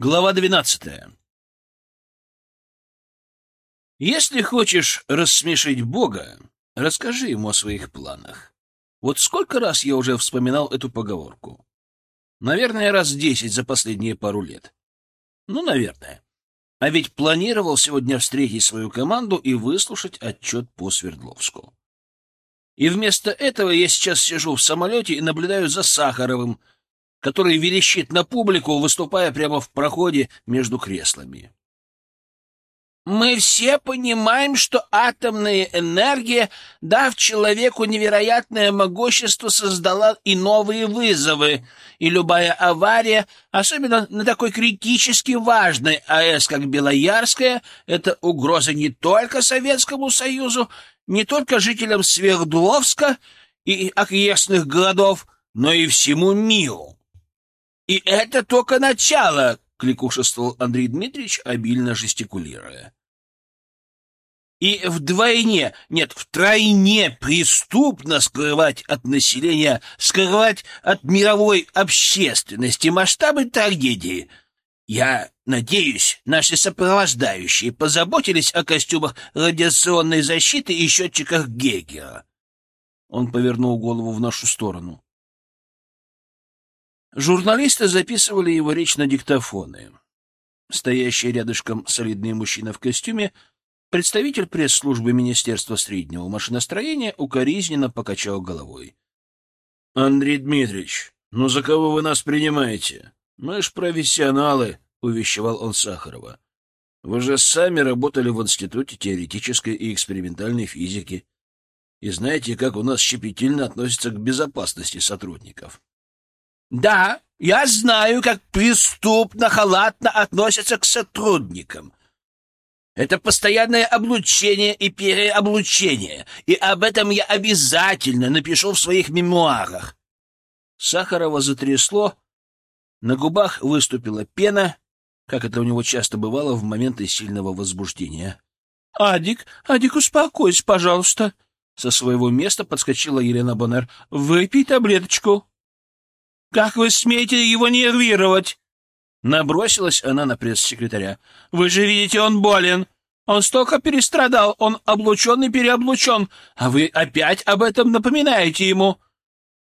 Глава двенадцатая. Если хочешь рассмешить Бога, расскажи ему о своих планах. Вот сколько раз я уже вспоминал эту поговорку? Наверное, раз десять за последние пару лет. Ну, наверное. А ведь планировал сегодня встретить свою команду и выслушать отчет по Свердловску. И вместо этого я сейчас сижу в самолете и наблюдаю за Сахаровым, который верещит на публику, выступая прямо в проходе между креслами. Мы все понимаем, что атомная энергия, дав человеку невероятное могущество, создала и новые вызовы, и любая авария, особенно на такой критически важной АЭС, как Белоярская, это угроза не только Советскому Союзу, не только жителям Свердловска и окрестных городов, но и всему миру. И это только начало, кликушествовал Андрей Дмитриевич, обильно жестикулируя. И вдвойне, нет, втройне преступно скрывать от населения, скрывать от мировой общественности масштабы трагедии. Я надеюсь, наши сопровождающие позаботились о костюмах радиационной защиты и счетчиках Гегера. Он повернул голову в нашу сторону. Журналисты записывали его речь на диктофоны. Стоящий рядышком солидный мужчина в костюме, представитель пресс-службы Министерства среднего машиностроения, укоризненно покачал головой. — Андрей Дмитриевич, ну за кого вы нас принимаете? Мы ж профессионалы, — увещевал он Сахарова. — Вы же сами работали в Институте теоретической и экспериментальной физики и знаете, как у нас щепетильно относятся к безопасности сотрудников. Да, я знаю, как преступно, халатно относятся к сотрудникам. Это постоянное облучение и переоблучение, и об этом я обязательно напишу в своих мемуарах. Сахарова затрясло, на губах выступила пена, как это у него часто бывало в моменты сильного возбуждения. — Адик, Адик, успокойся, пожалуйста. Со своего места подскочила Елена Боннер. — Выпей таблеточку. Как вы смеете его нервировать? Набросилась она на пресс-секретаря. Вы же видите, он болен. Он столько перестрадал, он облучен и переоблучен, а вы опять об этом напоминаете ему.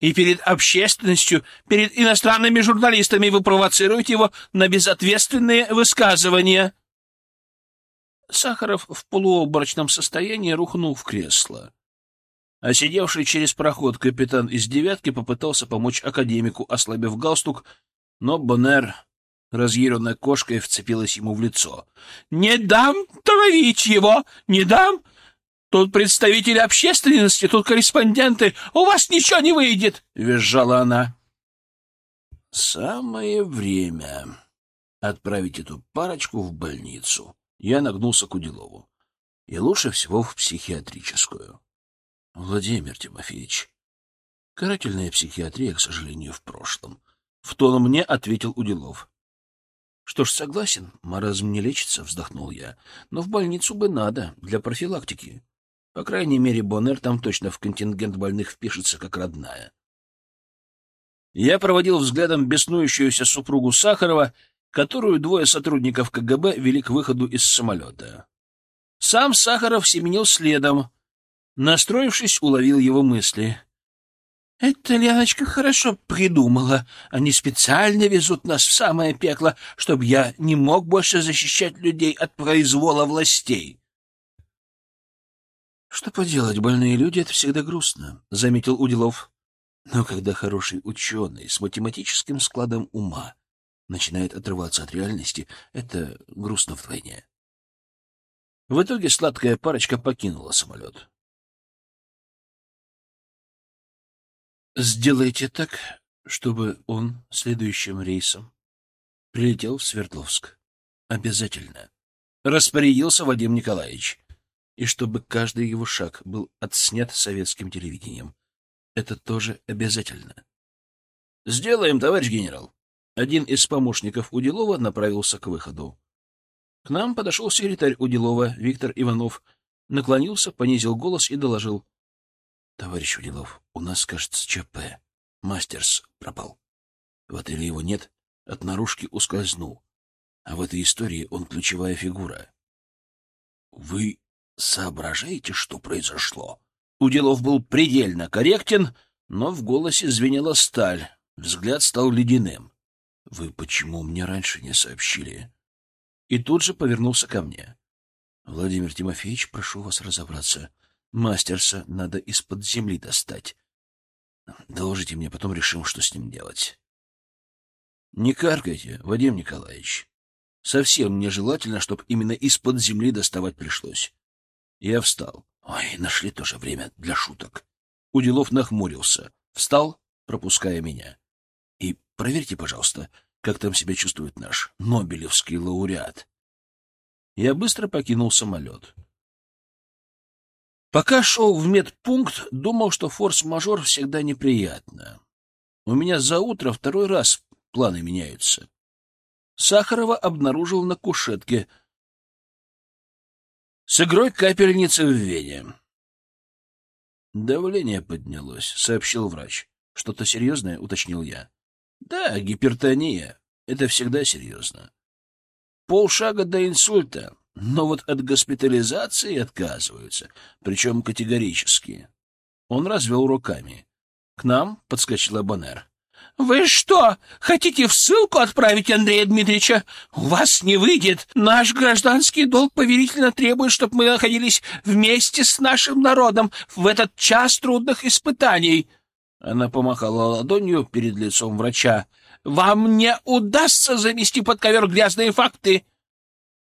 И перед общественностью, перед иностранными журналистами вы провоцируете его на безответственные высказывания. Сахаров в полуоборочном состоянии рухнул в кресло а сидевший через проход капитан из «девятки» попытался помочь академику, ослабив галстук, но Боннер, разъяренная кошкой, вцепилась ему в лицо. — Не дам травить его! Не дам! Тут представители общественности, тут корреспонденты. У вас ничего не выйдет! — визжала она. — Самое время отправить эту парочку в больницу. Я нагнулся к Уделову. И лучше всего в психиатрическую. Владимир Тимофеевич, карательная психиатрия, к сожалению, в прошлом. В тон мне ответил Уделов. Что ж, согласен, маразм не лечится, вздохнул я. Но в больницу бы надо, для профилактики. По крайней мере, Боннер там точно в контингент больных впишется, как родная. Я проводил взглядом беснующуюся супругу Сахарова, которую двое сотрудников КГБ вели к выходу из самолета. Сам Сахаров семенил следом, Настроившись, уловил его мысли. «Это Леночка хорошо придумала. Они специально везут нас в самое пекло, чтобы я не мог больше защищать людей от произвола властей». «Что поделать, больные люди — это всегда грустно», — заметил Уделов. «Но когда хороший ученый с математическим складом ума начинает отрываться от реальности, это грустно вдвойне». В итоге сладкая парочка покинула самолет. Сделайте так, чтобы он следующим рейсом прилетел в Свердловск. Обязательно. Распорядился Вадим Николаевич. И чтобы каждый его шаг был отснят советским телевидением. Это тоже обязательно. Сделаем, товарищ генерал. Один из помощников Уделова направился к выходу. К нам подошел секретарь Уделова Виктор Иванов, наклонился, понизил голос и доложил. — Товарищ Уделов, у нас, кажется, ЧП. Мастерс пропал. В отеле его нет, от наружки ускользнул. А в этой истории он ключевая фигура. Вы соображаете, что произошло? Уделов был предельно корректен, но в голосе звенела сталь, взгляд стал ледяным. — Вы почему мне раньше не сообщили? И тут же повернулся ко мне. — Владимир Тимофеевич, прошу вас разобраться. Мастерса надо из-под земли достать. Доложите мне, потом решим, что с ним делать. — Не каркайте, Вадим Николаевич. Совсем нежелательно, чтобы именно из-под земли доставать пришлось. Я встал. Ой, нашли тоже время для шуток. Уделов нахмурился. Встал, пропуская меня. И проверьте, пожалуйста, как там себя чувствует наш Нобелевский лауреат. Я быстро покинул самолет. Пока шел в медпункт, думал, что форс-мажор всегда неприятно. У меня за утро второй раз планы меняются. Сахарова обнаружил на кушетке с игрой капельницы в вене. «Давление поднялось», — сообщил врач. «Что-то серьезное?» — уточнил я. «Да, гипертония. Это всегда серьезно. Полшага до инсульта, но вот от госпитализации отказываются, причем категорически». Он развел руками. К нам подскочила Боннер. «Вы что, хотите в ссылку отправить Андрея Дмитриевича? У вас не выйдет. Наш гражданский долг поверительно требует, чтобы мы находились вместе с нашим народом в этот час трудных испытаний». Она помахала ладонью перед лицом врача. «Вам не удастся замести под ковер грязные факты!»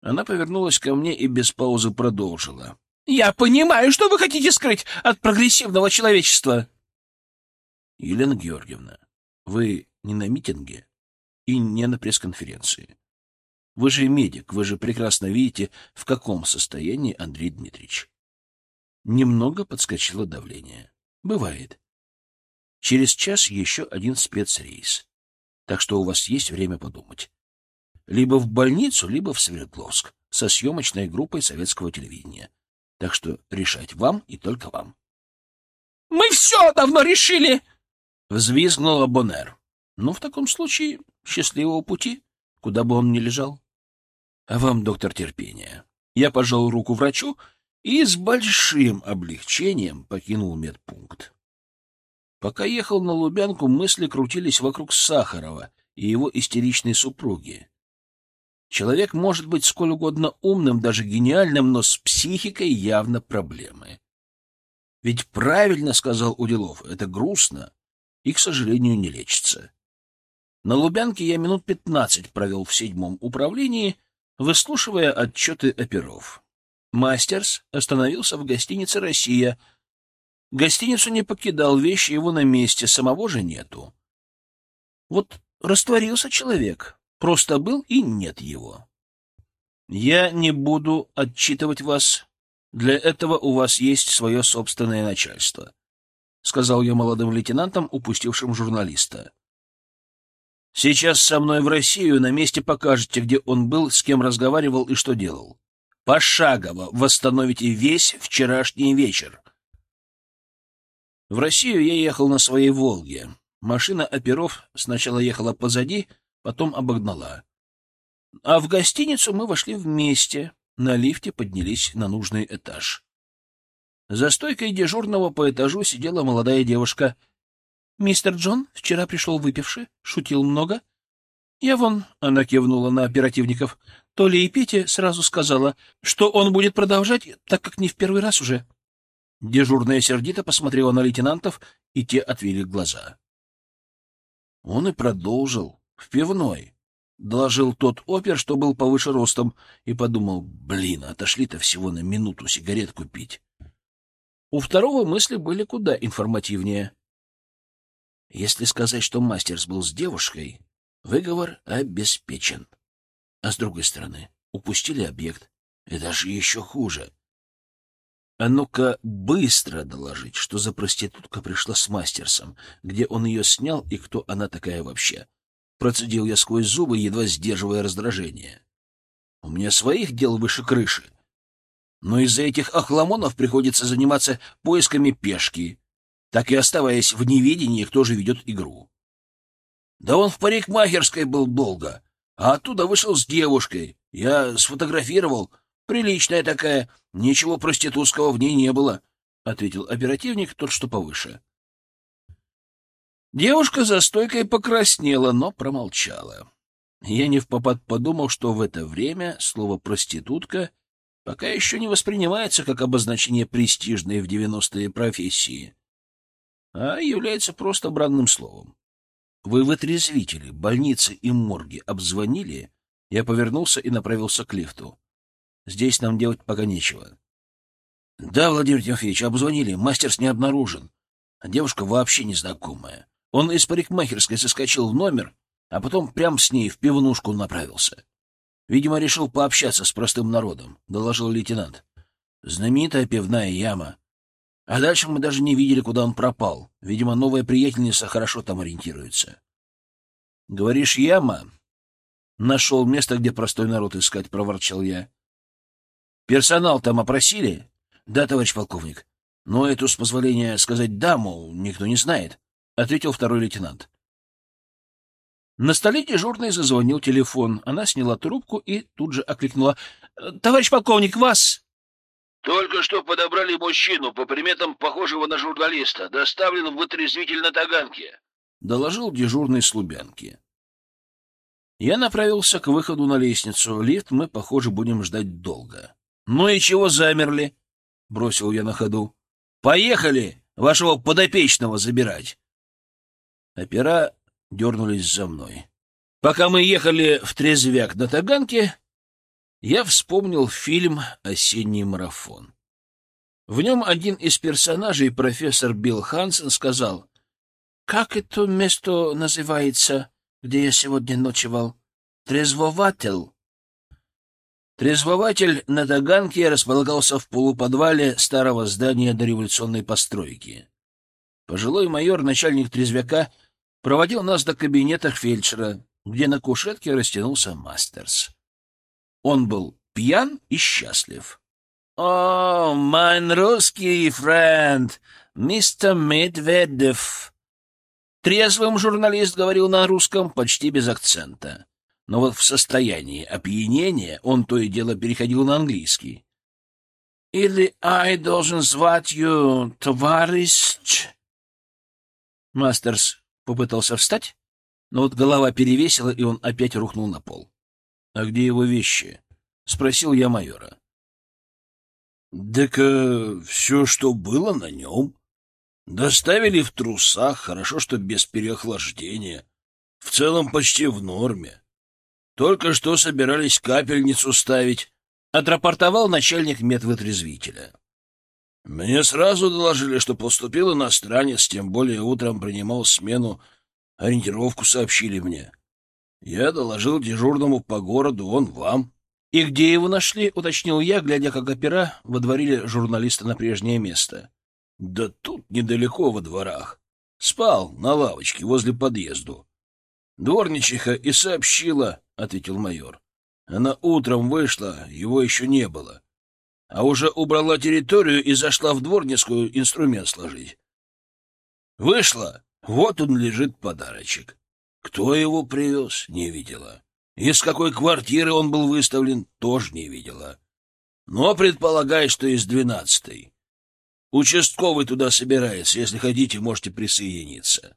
Она повернулась ко мне и без паузы продолжила. «Я понимаю, что вы хотите скрыть от прогрессивного человечества!» «Елена Георгиевна, вы не на митинге и не на пресс-конференции. Вы же медик, вы же прекрасно видите, в каком состоянии Андрей Дмитриевич. Немного подскочило давление. Бывает. Через час еще один спецрейс. Так что у вас есть время подумать. Либо в больницу, либо в Свердловск со съемочной группой советского телевидения. Так что решать вам и только вам. — Мы все давно решили! Взвизгнула Бонер. Ну, в таком случае, счастливого пути, куда бы он ни лежал. А вам, доктор, терпения. Я пожал руку врачу и с большим облегчением покинул медпункт. Пока ехал на Лубянку, мысли крутились вокруг Сахарова и его истеричной супруги. Человек может быть сколь угодно умным, даже гениальным, но с психикой явно проблемы. Ведь правильно сказал Уделов, это грустно, и, к сожалению, не лечится. На Лубянке я минут пятнадцать провел в седьмом управлении, выслушивая отчеты оперов. Мастерс остановился в гостинице «Россия». Гостиницу не покидал, вещи его на месте, самого же нету. Вот растворился человек, просто был и нет его. Я не буду отчитывать вас. Для этого у вас есть свое собственное начальство. — сказал я молодым лейтенантам, упустившим журналиста. «Сейчас со мной в Россию на месте покажете, где он был, с кем разговаривал и что делал. Пошагово восстановите весь вчерашний вечер». В Россию я ехал на своей «Волге». Машина оперов сначала ехала позади, потом обогнала. А в гостиницу мы вошли вместе, на лифте поднялись на нужный этаж. За стойкой дежурного по этажу сидела молодая девушка. «Мистер Джон вчера пришел выпивший, шутил много. Я вон...» — она кивнула на оперативников. То ли и Петя сразу сказала, что он будет продолжать, так как не в первый раз уже. Дежурная сердито посмотрела на лейтенантов, и те отвели глаза. Он и продолжил. В пивной. Доложил тот опер, что был повыше ростом, и подумал, блин, отошли-то всего на минуту сигарет купить. У второго мысли были куда информативнее. Если сказать, что мастерс был с девушкой, выговор обеспечен. А с другой стороны, упустили объект. И даже еще хуже. А ну-ка быстро доложить, что за проститутка пришла с мастерсом, где он ее снял и кто она такая вообще. Процедил я сквозь зубы, едва сдерживая раздражение. У меня своих дел выше крыши но из-за этих охламонов приходится заниматься поисками пешки, так и оставаясь в неведении, кто же ведет игру. Да он в парикмахерской был долго, а оттуда вышел с девушкой. Я сфотографировал. Приличная такая, ничего проститутского в ней не было, — ответил оперативник, тот, что повыше. Девушка за стойкой покраснела, но промолчала. Я не в попад подумал, что в это время слово «проститутка» пока еще не воспринимается как обозначение престижной в девяностые профессии, а является просто бранным словом. Вы вытрезвители, больницы и морги обзвонили? Я повернулся и направился к лифту. Здесь нам делать пока нечего. Да, Владимир Тимофеевич, обзвонили, мастерс не обнаружен. Девушка вообще незнакомая. Он из парикмахерской соскочил в номер, а потом прям с ней в пивнушку направился. Видимо, решил пообщаться с простым народом, — доложил лейтенант. Знаменитая пивная яма. А дальше мы даже не видели, куда он пропал. Видимо, новая приятельница хорошо там ориентируется. — Говоришь, яма? Нашел место, где простой народ искать, — проворчал я. — Персонал там опросили? — Да, товарищ полковник. Но эту, с позволения сказать «да», мол, никто не знает, — ответил второй лейтенант. На столе дежурной зазвонил телефон. Она сняла трубку и тут же окликнула. — Товарищ полковник, вас! — Только что подобрали мужчину, по приметам похожего на журналиста. Доставлен в вытрезвитель на Таганке, — доложил дежурный с Лубянки. Я направился к выходу на лестницу. Лифт мы, похоже, будем ждать долго. — Ну и чего замерли? — бросил я на ходу. — Поехали вашего подопечного забирать. Опера дернулись за мной. Пока мы ехали в Трезвяк на Таганке, я вспомнил фильм «Осенний марафон». В нем один из персонажей, профессор Билл Хансен, сказал, «Как это место называется, где я сегодня ночевал? Трезвователь?» Трезвователь на Таганке располагался в полуподвале старого здания дореволюционной постройки. Пожилой майор, начальник трезвяка, проводил нас до кабинета фельдшера, где на кушетке растянулся Мастерс. Он был пьян и счастлив. «О, my русский friend, мистер Медведев!» Трезвым журналист говорил на русском почти без акцента. Но вот в состоянии опьянения он то и дело переходил на английский. «Или I должен звать you, товарищ?» Мастерс Попытался встать, но вот голова перевесила, и он опять рухнул на пол. — А где его вещи? — спросил я майора. — Так все, что было на нем. Доставили в трусах, хорошо, что без переохлаждения. В целом почти в норме. Только что собирались капельницу ставить, — отрапортовал начальник медвытрезвителя. Мне сразу доложили, что поступил иностранец, тем более утром принимал смену. Ориентировку сообщили мне. Я доложил дежурному по городу, он вам. — И где его нашли? — уточнил я, глядя, как опера водворили журналиста на прежнее место. — Да тут, недалеко во дворах. Спал на лавочке возле подъезду. — Дворничиха и сообщила, — ответил майор. Она утром вышла, его еще не было а уже убрала территорию и зашла в дворницкую инструмент сложить. Вышла, вот он лежит подарочек. Кто его привез, не видела. Из какой квартиры он был выставлен, тоже не видела. Но предполагаю, что из двенадцатой. Участковый туда собирается, если хотите, можете присоединиться.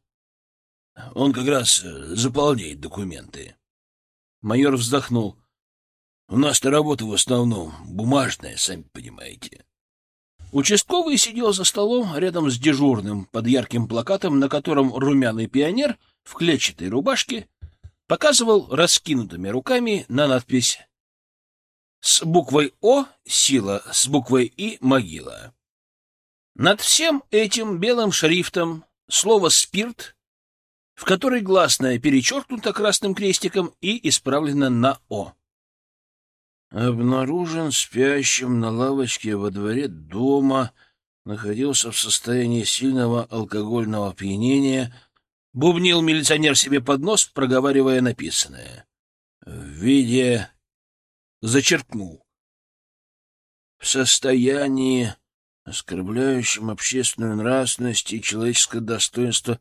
Он как раз э, заполняет документы. Майор вздохнул. У нас-то работа в основном бумажная, сами понимаете. Участковый сидел за столом рядом с дежурным под ярким плакатом, на котором румяный пионер в клетчатой рубашке показывал раскинутыми руками на надпись с буквой «О» — сила, с буквой «И» — могила. Над всем этим белым шрифтом слово «спирт», в которой гласное перечеркнуто красным крестиком и исправлено на «О» обнаружен спящим на лавочке во дворе дома, находился в состоянии сильного алкогольного опьянения, бубнил милиционер себе под нос, проговаривая написанное. В виде... Зачеркнул. В состоянии, оскорбляющем общественную нравственность и человеческое достоинство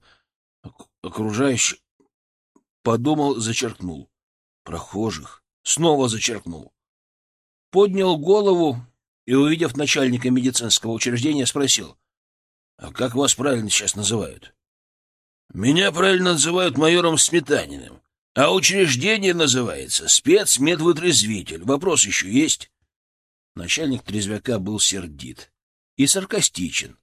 окружающих, подумал, зачеркнул. Прохожих. Снова зачеркнул. Поднял голову и, увидев начальника медицинского учреждения, спросил. — А как вас правильно сейчас называют? — Меня правильно называют майором Сметаниным, а учреждение называется спецмедвытрезвитель. Вопрос еще есть? Начальник трезвяка был сердит и саркастичен,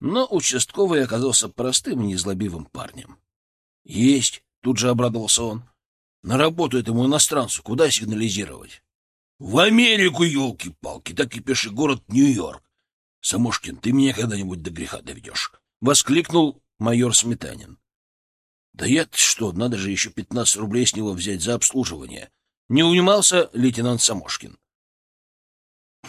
но участковый оказался простым и незлобивым парнем. — Есть, — тут же обрадовался он. — На работу этому иностранцу куда сигнализировать? — В Америку, елки-палки, так и пиши город Нью-Йорк. — Самошкин, ты меня когда-нибудь до греха доведешь? — воскликнул майор Сметанин. — Да я что, надо же еще пятнадцать рублей с него взять за обслуживание. Не унимался лейтенант Самошкин.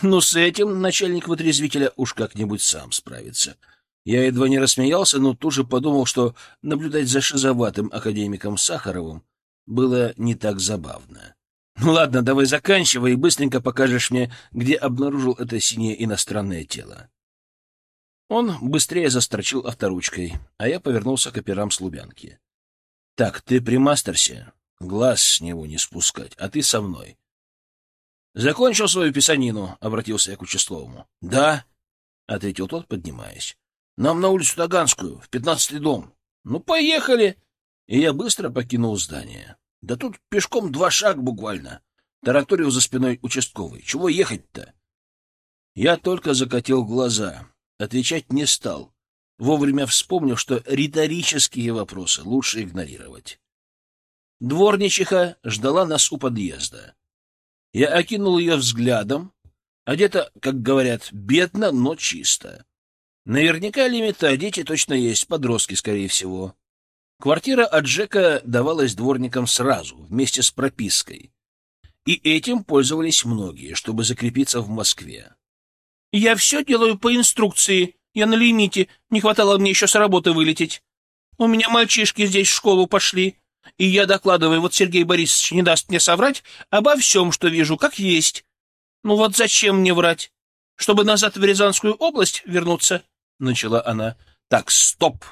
Ну, с этим начальник вытрезвителя уж как-нибудь сам справится. Я едва не рассмеялся, но тут же подумал, что наблюдать за шизоватым академиком Сахаровым было не так забавно. Ну ладно, давай заканчивай и быстренько покажешь мне, где обнаружил это синее иностранное тело. Он быстрее застрочил авторучкой, а я повернулся к операм с Лубянки. — Так, ты при Мастерсе? Глаз с него не спускать, а ты со мной. — Закончил свою писанину, — обратился я к участковому. — Да, — ответил тот, поднимаясь. — Нам на улицу Таганскую, в пятнадцатый дом. — Ну, поехали! И я быстро покинул здание. Да тут пешком два шага буквально. Тараторил за спиной участковый. Чего ехать-то? Я только закатил глаза. Отвечать не стал, вовремя вспомнив, что риторические вопросы лучше игнорировать. Дворничиха ждала нас у подъезда. Я окинул ее взглядом. Одета, как говорят, бедно, но чисто. Наверняка лимита, дети точно есть, подростки, скорее всего. Квартира от Джека давалась дворникам сразу, вместе с пропиской. И этим пользовались многие, чтобы закрепиться в Москве. «Я все делаю по инструкции. Я на лимите. Не хватало мне еще с работы вылететь. У меня мальчишки здесь в школу пошли. И я докладываю, вот Сергей Борисович не даст мне соврать обо всем, что вижу, как есть. Ну вот зачем мне врать? Чтобы назад в Рязанскую область вернуться?» — начала она. «Так, стоп!»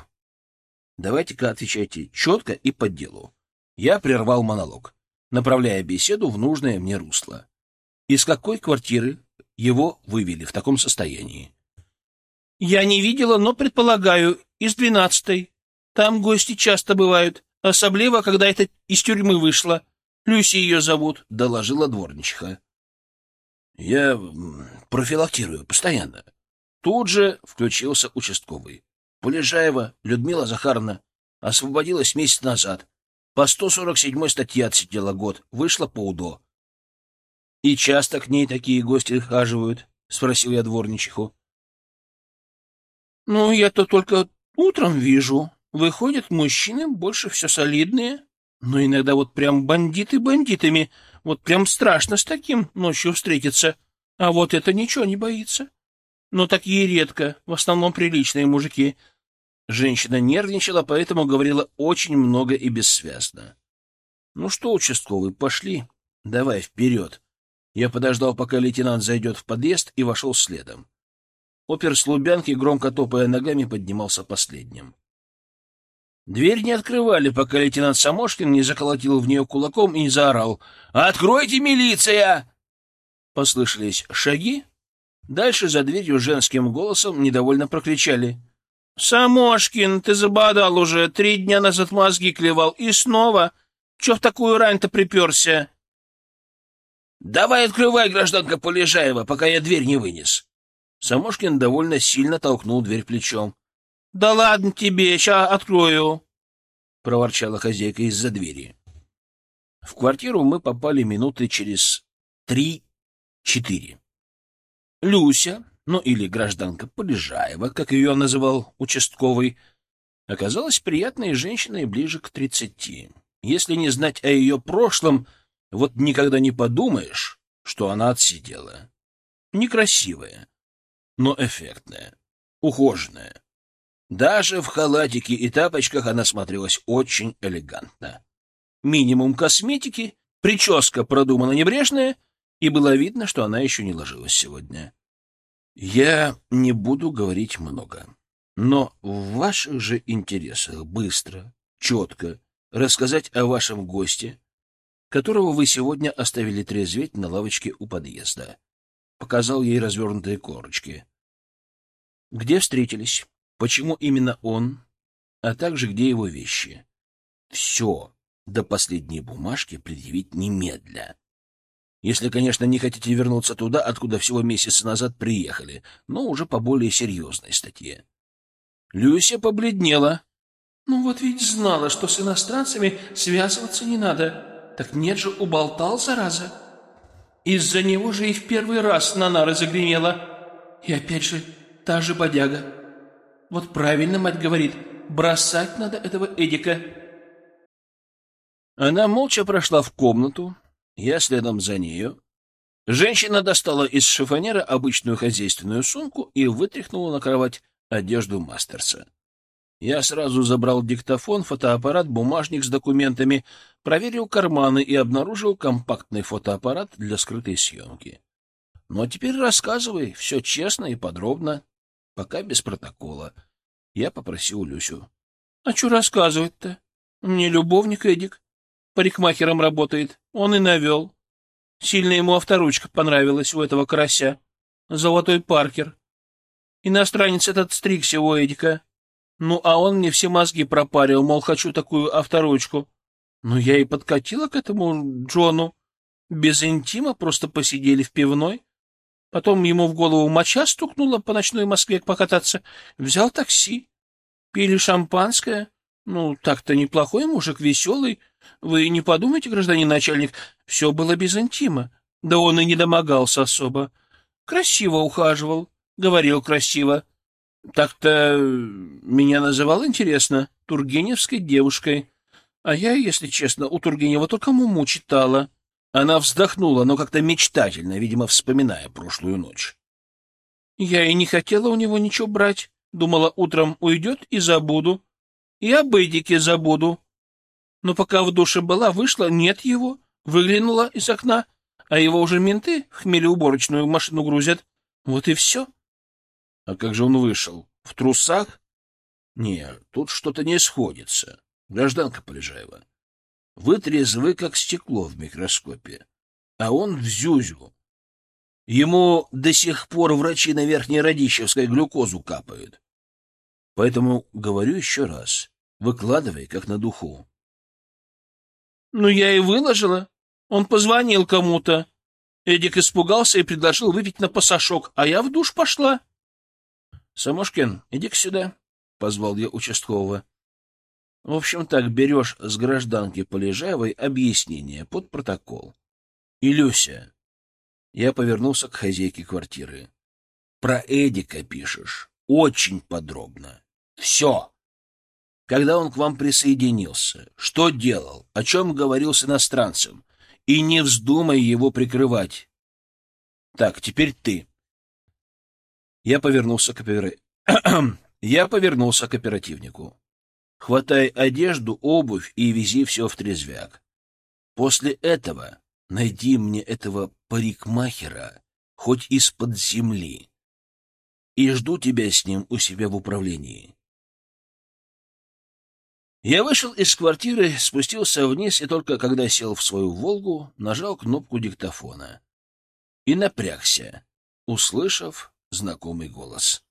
Давайте-ка отвечайте четко и по делу. Я прервал монолог, направляя беседу в нужное мне русло. Из какой квартиры его вывели в таком состоянии? Я не видела, но предполагаю, из двенадцатой. Там гости часто бывают, особливо, когда это из тюрьмы вышла. Люси ее зовут, — доложила дворничиха. Я профилактирую постоянно. Тут же включился участковый. Полежаева Людмила Захаровна освободилась месяц назад. По 147 статье отсидела год, вышла по УДО. — И часто к ней такие гости хаживают? — спросил я дворничиху. — Ну, я-то только утром вижу. Выходят мужчины, больше все солидные. Но иногда вот прям бандиты бандитами. Вот прям страшно с таким ночью встретиться. А вот это ничего не боится но такие редко, в основном приличные мужики. Женщина нервничала, поэтому говорила очень много и бессвязно. Ну что, участковый, пошли. Давай, вперед. Я подождал, пока лейтенант зайдет в подъезд, и вошел следом. Опер с Лубянки, громко топая ногами, поднимался последним. Дверь не открывали, пока лейтенант Самошкин не заколотил в нее кулаком и не заорал «Откройте, милиция!» Послышались шаги, Дальше за дверью женским голосом недовольно прокричали. «Самошкин, ты забодал уже, три дня назад мозги клевал, и снова? Че в такую рань-то приперся?» «Давай открывай, гражданка Полежаева, пока я дверь не вынес». Самошкин довольно сильно толкнул дверь плечом. «Да ладно тебе, сейчас открою», — проворчала хозяйка из-за двери. В квартиру мы попали минуты через три-четыре. Люся, ну или гражданка Полежаева, как ее называл участковый, оказалась приятной женщиной ближе к тридцати. Если не знать о ее прошлом, вот никогда не подумаешь, что она отсидела. Некрасивая, но эффектная, ухоженная. Даже в халатике и тапочках она смотрелась очень элегантно. Минимум косметики, прическа продумана небрежная — и было видно, что она еще не ложилась сегодня. Я не буду говорить много, но в ваших же интересах быстро, четко рассказать о вашем госте, которого вы сегодня оставили трезветь на лавочке у подъезда. Показал ей развернутые корочки. Где встретились? Почему именно он? А также где его вещи? Все до последней бумажки предъявить немедля. Если, конечно, не хотите вернуться туда, откуда всего месяц назад приехали, но уже по более серьезной статье. Люся побледнела. Ну вот ведь знала, что с иностранцами связываться не надо. Так нет же, уболтал, зараза. Из-за него же и в первый раз на нары загремела. И опять же, та же бодяга. Вот правильно мать говорит, бросать надо этого Эдика. Она молча прошла в комнату, я следом за нею. Женщина достала из шифонера обычную хозяйственную сумку и вытряхнула на кровать одежду Мастерса. Я сразу забрал диктофон, фотоаппарат, бумажник с документами, проверил карманы и обнаружил компактный фотоаппарат для скрытой съемки. Ну а теперь рассказывай, все честно и подробно, пока без протокола. Я попросил Люсю. — А что рассказывать-то? Мне любовник Эдик. Парикмахером работает. Он и навел. Сильно ему авторучка понравилась у этого карася. Золотой Паркер. Иностранец этот стригся у Эдика. Ну, а он мне все мозги пропарил, мол, хочу такую авторучку. Ну, я и подкатила к этому Джону. Без интима просто посидели в пивной. Потом ему в голову моча стукнула по ночной Москве покататься. Взял такси. Пили шампанское. Ну, так-то неплохой мужик, веселый. Вы не подумайте, гражданин начальник, все было без интима. Да он и не домогался особо. Красиво ухаживал, говорил красиво. Так-то меня называл, интересно, Тургеневской девушкой. А я, если честно, у Тургенева только муму читала. Она вздохнула, но как-то мечтательно, видимо, вспоминая прошлую ночь. Я и не хотела у него ничего брать. Думала, утром уйдет и забуду. И об Эдике забуду. Но пока в душе была, вышла, нет его. Выглянула из окна, а его уже менты в хмелеуборочную машину грузят. Вот и все. А как же он вышел? В трусах? Не, тут что-то не сходится. Гражданка Полежаева. Вы трезвы, как стекло в микроскопе. А он в зюзю. Ему до сих пор врачи на Верхней Радищевской глюкозу капают. Поэтому говорю еще раз. Выкладывай, как на духу. Ну, я и выложила. Он позвонил кому-то. Эдик испугался и предложил выпить на пасашок, а я в душ пошла. — Самошкин, иди-ка сюда, — позвал я участкового. — В общем так, берешь с гражданки Полежаевой объяснение под протокол. — Илюся, я повернулся к хозяйке квартиры. — Про Эдика пишешь. Очень подробно. Все. Когда он к вам присоединился, что делал, о чем говорил с иностранцем, и не вздумай его прикрывать. Так, теперь ты. Я повернулся к опера... Я повернулся к оперативнику. Хватай одежду, обувь и вези все в трезвяк. После этого найди мне этого парикмахера хоть из-под земли. И жду тебя с ним у себя в управлении. Я вышел из квартиры, спустился вниз и только когда сел в свою «Волгу», нажал кнопку диктофона. И напрягся, услышав знакомый голос.